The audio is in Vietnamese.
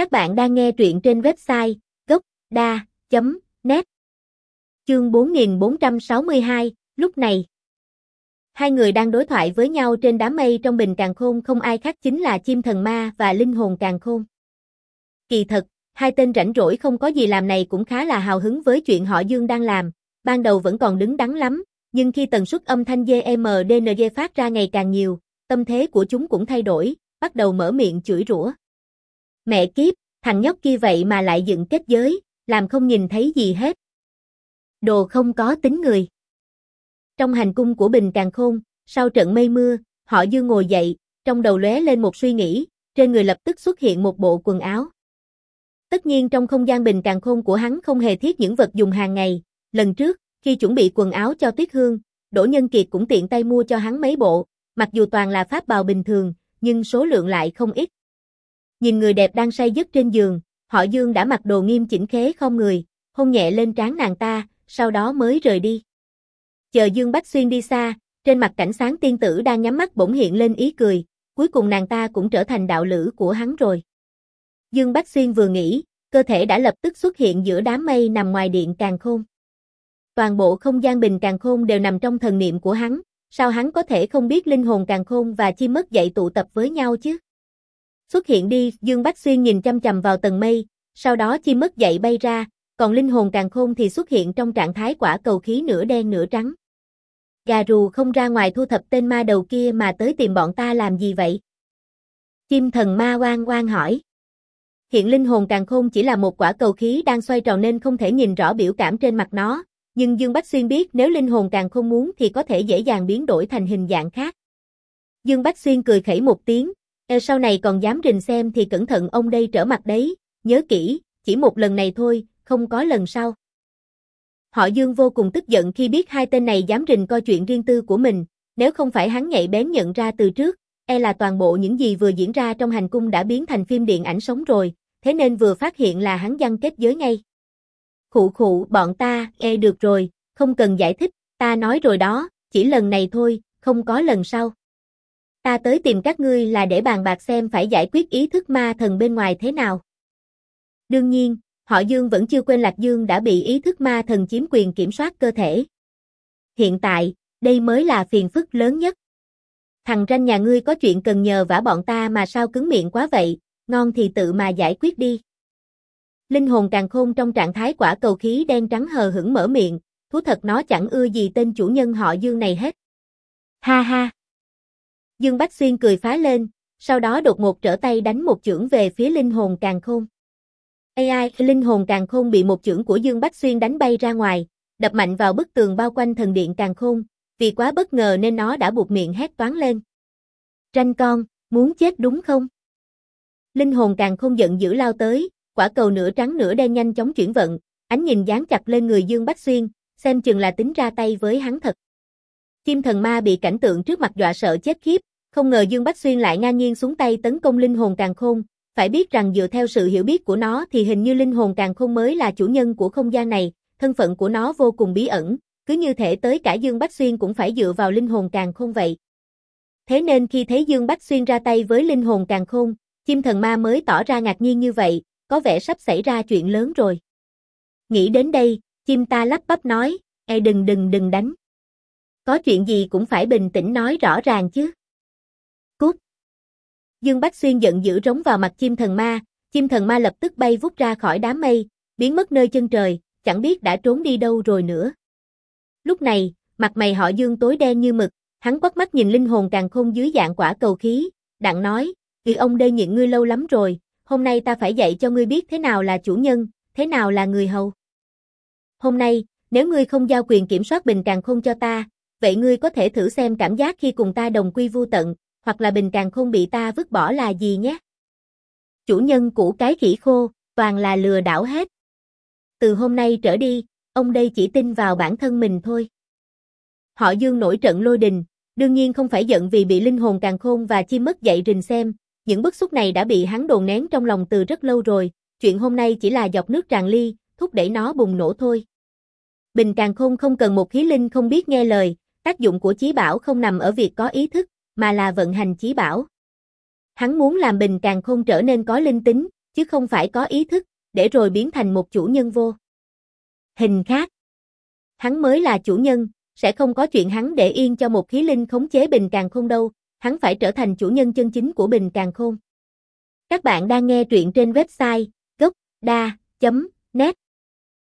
Các bạn đang nghe truyện trên website gốc.da.net Chương 4462, lúc này Hai người đang đối thoại với nhau trên đám mây trong bình càng khôn không ai khác chính là chim thần ma và linh hồn càng khôn. Kỳ thật, hai tên rảnh rỗi không có gì làm này cũng khá là hào hứng với chuyện họ Dương đang làm, ban đầu vẫn còn đứng đắn lắm, nhưng khi tần suất âm thanh GMDNG phát ra ngày càng nhiều, tâm thế của chúng cũng thay đổi, bắt đầu mở miệng chửi rủa. Mẹ kiếp, thằng nhóc kia vậy mà lại dựng kết giới, làm không nhìn thấy gì hết. Đồ không có tính người. Trong hành cung của Bình Càng Khôn, sau trận mây mưa, họ dư ngồi dậy, trong đầu lóe lên một suy nghĩ, trên người lập tức xuất hiện một bộ quần áo. Tất nhiên trong không gian Bình Càng Khôn của hắn không hề thiết những vật dùng hàng ngày, lần trước, khi chuẩn bị quần áo cho Tuyết Hương, Đỗ Nhân Kiệt cũng tiện tay mua cho hắn mấy bộ, mặc dù toàn là pháp bào bình thường, nhưng số lượng lại không ít. Nhìn người đẹp đang say giấc trên giường, họ Dương đã mặc đồ nghiêm chỉnh khế không người, hôn nhẹ lên trán nàng ta, sau đó mới rời đi. Chờ Dương Bách Xuyên đi xa, trên mặt cảnh sáng tiên tử đang nhắm mắt bỗng hiện lên ý cười, cuối cùng nàng ta cũng trở thành đạo lữ của hắn rồi. Dương Bách Xuyên vừa nghĩ, cơ thể đã lập tức xuất hiện giữa đám mây nằm ngoài điện càng khôn. Toàn bộ không gian bình càng khôn đều nằm trong thần niệm của hắn, sao hắn có thể không biết linh hồn càng khôn và chim mất dậy tụ tập với nhau chứ? Xuất hiện đi, Dương Bách Xuyên nhìn chăm chầm vào tầng mây, sau đó chim mất dậy bay ra, còn linh hồn càng khôn thì xuất hiện trong trạng thái quả cầu khí nửa đen nửa trắng. Gà rù không ra ngoài thu thập tên ma đầu kia mà tới tìm bọn ta làm gì vậy? Chim thần ma oan oan hỏi. Hiện linh hồn càng khôn chỉ là một quả cầu khí đang xoay tròn nên không thể nhìn rõ biểu cảm trên mặt nó, nhưng Dương Bách Xuyên biết nếu linh hồn càng không muốn thì có thể dễ dàng biến đổi thành hình dạng khác. Dương Bách Xuyên cười khẩy một tiếng, e sau này còn dám rình xem thì cẩn thận ông đây trở mặt đấy, nhớ kỹ, chỉ một lần này thôi, không có lần sau. Họ Dương vô cùng tức giận khi biết hai tên này dám rình coi chuyện riêng tư của mình, nếu không phải hắn nhạy bén nhận ra từ trước, e là toàn bộ những gì vừa diễn ra trong hành cung đã biến thành phim điện ảnh sống rồi, thế nên vừa phát hiện là hắn giăng kết giới ngay. Khụ khụ bọn ta, e được rồi, không cần giải thích, ta nói rồi đó, chỉ lần này thôi, không có lần sau. Ta tới tìm các ngươi là để bàn bạc xem phải giải quyết ý thức ma thần bên ngoài thế nào. Đương nhiên, họ Dương vẫn chưa quên Lạc Dương đã bị ý thức ma thần chiếm quyền kiểm soát cơ thể. Hiện tại, đây mới là phiền phức lớn nhất. Thằng ranh nhà ngươi có chuyện cần nhờ vả bọn ta mà sao cứng miệng quá vậy, ngon thì tự mà giải quyết đi. Linh hồn càng khôn trong trạng thái quả cầu khí đen trắng hờ hững mở miệng, thú thật nó chẳng ưa gì tên chủ nhân họ Dương này hết. Ha ha. Dương Bách Xuyên cười phá lên, sau đó đột ngột trở tay đánh một chưởng về phía linh hồn càng khôn. AI, linh hồn càng khôn bị một chưởng của Dương Bách Xuyên đánh bay ra ngoài, đập mạnh vào bức tường bao quanh thần điện càng khôn, vì quá bất ngờ nên nó đã buộc miệng hét toán lên. Tranh con, muốn chết đúng không? Linh hồn càng Khôn giận dữ lao tới, quả cầu nửa trắng nửa đen nhanh chóng chuyển vận, ánh nhìn dán chặt lên người Dương Bách Xuyên, xem chừng là tính ra tay với hắn thật. Chim thần ma bị cảnh tượng trước mặt dọa sợ chết khiếp, không ngờ Dương Bách Xuyên lại ngang nhiên xuống tay tấn công linh hồn càng khôn, phải biết rằng dựa theo sự hiểu biết của nó thì hình như linh hồn càng khôn mới là chủ nhân của không gian này, thân phận của nó vô cùng bí ẩn, cứ như thể tới cả Dương Bách Xuyên cũng phải dựa vào linh hồn càng khôn vậy. Thế nên khi thấy Dương Bách Xuyên ra tay với linh hồn càng khôn, chim thần ma mới tỏ ra ngạc nhiên như vậy, có vẻ sắp xảy ra chuyện lớn rồi. Nghĩ đến đây, chim ta lắp bắp nói, e đừng đừng đừng đánh. Có chuyện gì cũng phải bình tĩnh nói rõ ràng chứ. Cút. Dương Bách Xuyên giận dữ rống vào mặt chim thần ma, chim thần ma lập tức bay vút ra khỏi đám mây, biến mất nơi chân trời, chẳng biết đã trốn đi đâu rồi nữa. Lúc này, mặt mày họ Dương tối đen như mực, hắn quắt mắt nhìn linh hồn càng khôn dưới dạng quả cầu khí, đặng nói, "Vì ông đê nhịn ngươi lâu lắm rồi, hôm nay ta phải dạy cho ngươi biết thế nào là chủ nhân, thế nào là người hầu. Hôm nay, nếu ngươi không giao quyền kiểm soát bình càng khôn cho ta, vậy ngươi có thể thử xem cảm giác khi cùng ta đồng quy vu tận, hoặc là bình càng khôn bị ta vứt bỏ là gì nhé. Chủ nhân của cái khỉ khô, toàn là lừa đảo hết. Từ hôm nay trở đi, ông đây chỉ tin vào bản thân mình thôi. Họ dương nổi trận lôi đình, đương nhiên không phải giận vì bị linh hồn càng khôn và chim mất dậy rình xem, những bức xúc này đã bị hắn đồn nén trong lòng từ rất lâu rồi, chuyện hôm nay chỉ là dọc nước tràn ly, thúc đẩy nó bùng nổ thôi. Bình càng khôn không cần một khí linh không biết nghe lời, tác dụng của chí bảo không nằm ở việc có ý thức, mà là vận hành chí bảo. Hắn muốn làm bình càng khôn trở nên có linh tính, chứ không phải có ý thức, để rồi biến thành một chủ nhân vô. Hình khác. Hắn mới là chủ nhân, sẽ không có chuyện hắn để yên cho một khí linh khống chế bình càng khôn đâu, hắn phải trở thành chủ nhân chân chính của bình càng khôn. Các bạn đang nghe truyện trên website gocda.net